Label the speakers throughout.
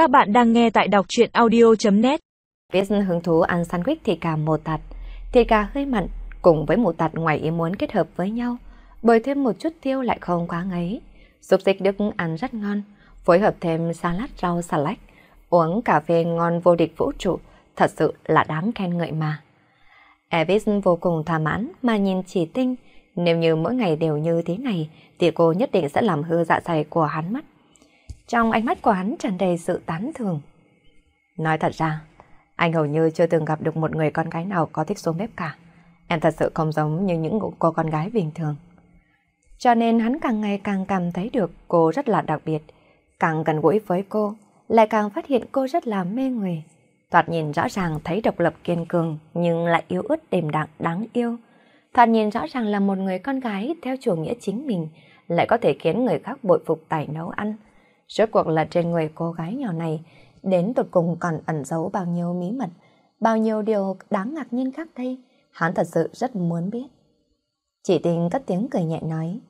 Speaker 1: Các bạn đang nghe tại đọc truyện audio.net
Speaker 2: Viết hứng thú ăn sandwich thịt gà mồ tạt. Thịt gà hơi mặn cùng với mồ tạt ngoài ý muốn kết hợp với nhau. bởi thêm một chút tiêu lại không quá ngấy. Xúc xích Đức ăn rất ngon. Phối hợp thêm salad rau xà lách. Uống cà phê ngon vô địch vũ trụ. Thật sự là đáng khen ngợi mà. Evis vô cùng thỏa mãn mà nhìn chỉ tinh. Nếu như mỗi ngày đều như thế này, thì cô nhất định sẽ làm hư dạ dày của hắn mất. Trong ánh mắt của hắn tràn đầy sự tán thường. Nói thật ra, anh hầu như chưa từng gặp được một người con gái nào có thích xuống bếp cả. Em thật sự không giống như những cô con gái bình thường. Cho nên hắn càng ngày càng cảm thấy được cô rất là đặc biệt. Càng gần gũi với cô, lại càng phát hiện cô rất là mê người. Thoạt nhìn rõ ràng thấy độc lập kiên cường nhưng lại yếu ớt đềm đạm đáng yêu. Thoạt nhìn rõ ràng là một người con gái theo chủ nghĩa chính mình lại có thể khiến người khác bội phục tài nấu ăn. Rốt cuộc là trên người cô gái nhỏ này đến tột cùng còn ẩn giấu bao nhiêu bí mật, bao nhiêu điều đáng ngạc nhiên khác đây. Hắn thật sự rất muốn biết. Chỉ tình cất tiếng cười nhẹ nói.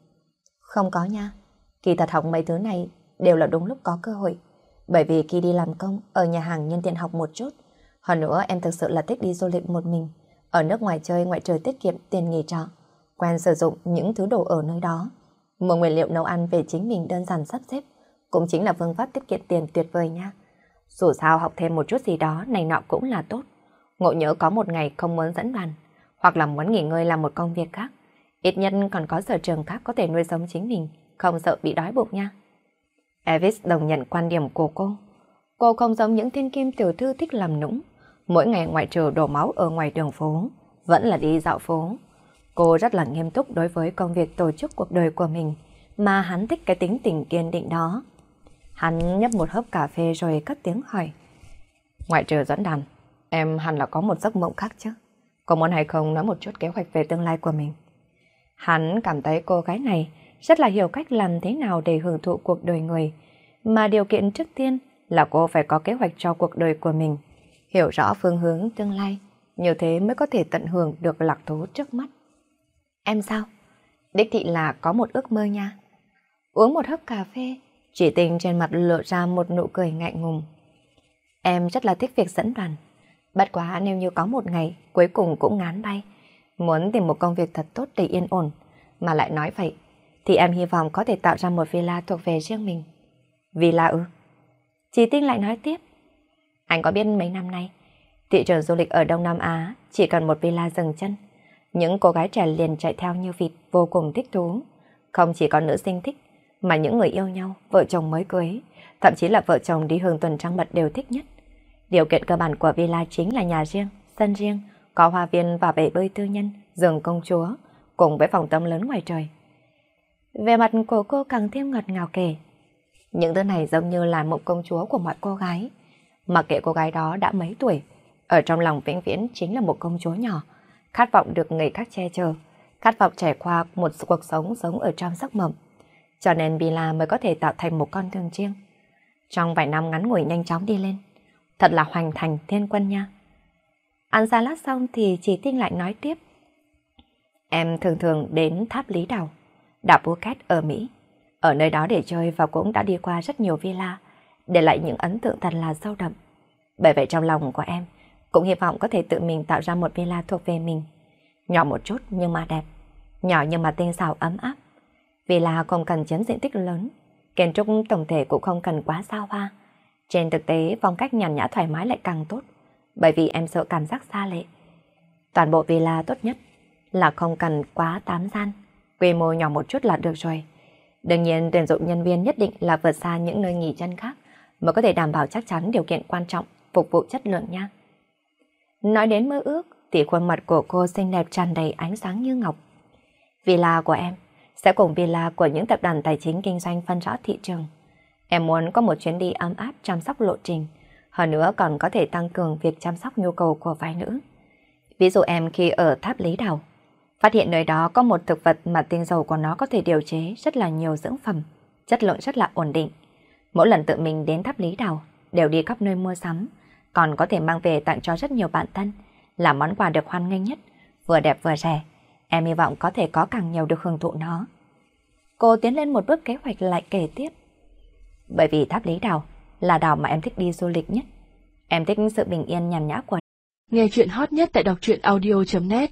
Speaker 2: Không có nha, kỳ thật học mấy thứ này đều là đúng lúc có cơ hội. Bởi vì khi đi làm công ở nhà hàng nhân tiện học một chút. Hơn nữa em thực sự là thích đi du lịch một mình. Ở nước ngoài chơi ngoại trời tiết kiệm tiền nghỉ trọ. Quen sử dụng những thứ đồ ở nơi đó. Mua nguyên liệu nấu ăn về chính mình đơn giản sắp xếp cũng chính là phương pháp tiết kiệm tiền tuyệt vời nha. Dù sao học thêm một chút gì đó này nọ cũng là tốt. Ngộ nhớ có một ngày không muốn dẫn đoàn, hoặc là muốn nghỉ ngơi làm một công việc khác. Ít nhất còn có sở trường khác có thể nuôi sống chính mình, không sợ bị đói bụng nha. Elvis đồng nhận quan điểm của cô. Cô không giống những thiên kim tiểu thư thích làm nũng. Mỗi ngày ngoại trừ đổ máu ở ngoài đường phố, vẫn là đi dạo phố. Cô rất là nghiêm túc đối với công việc tổ chức cuộc đời của mình, mà hắn thích cái tính tình kiên định đó. Hắn nhấp một hớp cà phê rồi cất tiếng hỏi. Ngoại trừ dẫn đàn, em hẳn là có một giấc mộng khác chứ. Có muốn hay không nói một chút kế hoạch về tương lai của mình? Hắn cảm thấy cô gái này rất là hiểu cách làm thế nào để hưởng thụ cuộc đời người. Mà điều kiện trước tiên là cô phải có kế hoạch cho cuộc đời của mình. Hiểu rõ phương hướng tương lai, như thế mới có thể tận hưởng được lạc thú trước mắt. Em sao? Đích thị là có một ước mơ nha. Uống một hớp cà phê, chỉ tình trên mặt lộ ra một nụ cười ngại ngùng. Em rất là thích việc dẫn đoàn. Bất quá nếu như có một ngày cuối cùng cũng ngán bay, muốn tìm một công việc thật tốt để yên ổn, mà lại nói vậy, thì em hy vọng có thể tạo ra một villa thuộc về riêng mình. Villa ư? Chỉ tinh lại nói tiếp. Anh có biết mấy năm nay, thị trường du lịch ở Đông Nam Á chỉ cần một villa dừng chân. Những cô gái trẻ liền chạy theo như vịt vô cùng thích thú. Không chỉ có nữ sinh thích, mà những người yêu nhau, vợ chồng mới cưới, thậm chí là vợ chồng đi hưởng tuần trăng mật đều thích nhất. Điều kiện cơ bản của villa chính là nhà riêng, sân riêng, có hoa viên và bể bơi tư nhân, giường công chúa, cùng với phòng tắm lớn ngoài trời. Về mặt của cô càng thêm ngọt ngào kể. Những thứ này giống như là một công chúa của mọi cô gái. Mặc kệ cô gái đó đã mấy tuổi, ở trong lòng vĩnh viễn chính là một công chúa nhỏ, khát vọng được người khác che chở, khát vọng trải qua một cuộc sống sống ở trong giấc mộng cho nên Bila mới có thể tạo thành một con thường chiêng. Trong vài năm ngắn ngủi nhanh chóng đi lên, thật là hoành thành thiên quân nha. Ăn salad xong thì chỉ tinh lại nói tiếp. Em thường thường đến tháp Lý Đào, đảo Phuket ở Mỹ. Ở nơi đó để chơi và cũng đã đi qua rất nhiều villa, để lại những ấn tượng thật là sâu đậm. Bởi vậy trong lòng của em, cũng hy vọng có thể tự mình tạo ra một villa thuộc về mình. Nhỏ một chút nhưng mà đẹp, nhỏ nhưng mà tinh xảo ấm áp. Vì là không cần chiếm diện tích lớn, kiến trúc tổng thể cũng không cần quá xa hoa. Trên thực tế, phong cách nhàn nhã thoải mái lại càng tốt, bởi vì em sợ cảm giác xa lệ. Toàn bộ villa tốt nhất là không cần quá tám gian, quy mô nhỏ một chút là được rồi. Đương nhiên, tuyển dụng nhân viên nhất định là vượt xa những nơi nghỉ chân khác, mới có thể đảm bảo chắc chắn điều kiện quan trọng, phục vụ chất lượng nha. Nói đến mơ ước, thì khuôn mặt của cô xinh đẹp tràn đầy ánh sáng như ngọc. Villa của em sẽ cùng villa của những tập đoàn tài chính kinh doanh phân rõ thị trường. Em muốn có một chuyến đi ấm áp chăm sóc lộ trình, hơn nữa còn có thể tăng cường việc chăm sóc nhu cầu của phái nữ. Ví dụ em khi ở tháp Lý Đào, phát hiện nơi đó có một thực vật mà tinh dầu của nó có thể điều chế rất là nhiều dưỡng phẩm, chất lượng rất là ổn định. Mỗi lần tự mình đến tháp Lý Đào, đều đi khắp nơi mua sắm, còn có thể mang về tặng cho rất nhiều bạn thân, là món quà được hoan nghênh nhất, vừa đẹp vừa rẻ, Em hy vọng có thể có càng nhiều được hưởng thụ nó. Cô tiến lên một bước kế hoạch lại kể tiếp. Bởi vì tháp lý đào, là đảo mà em thích đi du lịch nhất. Em thích sự bình yên nhàn nhã của
Speaker 1: Nghe chuyện hot nhất tại đọc truyện audio.net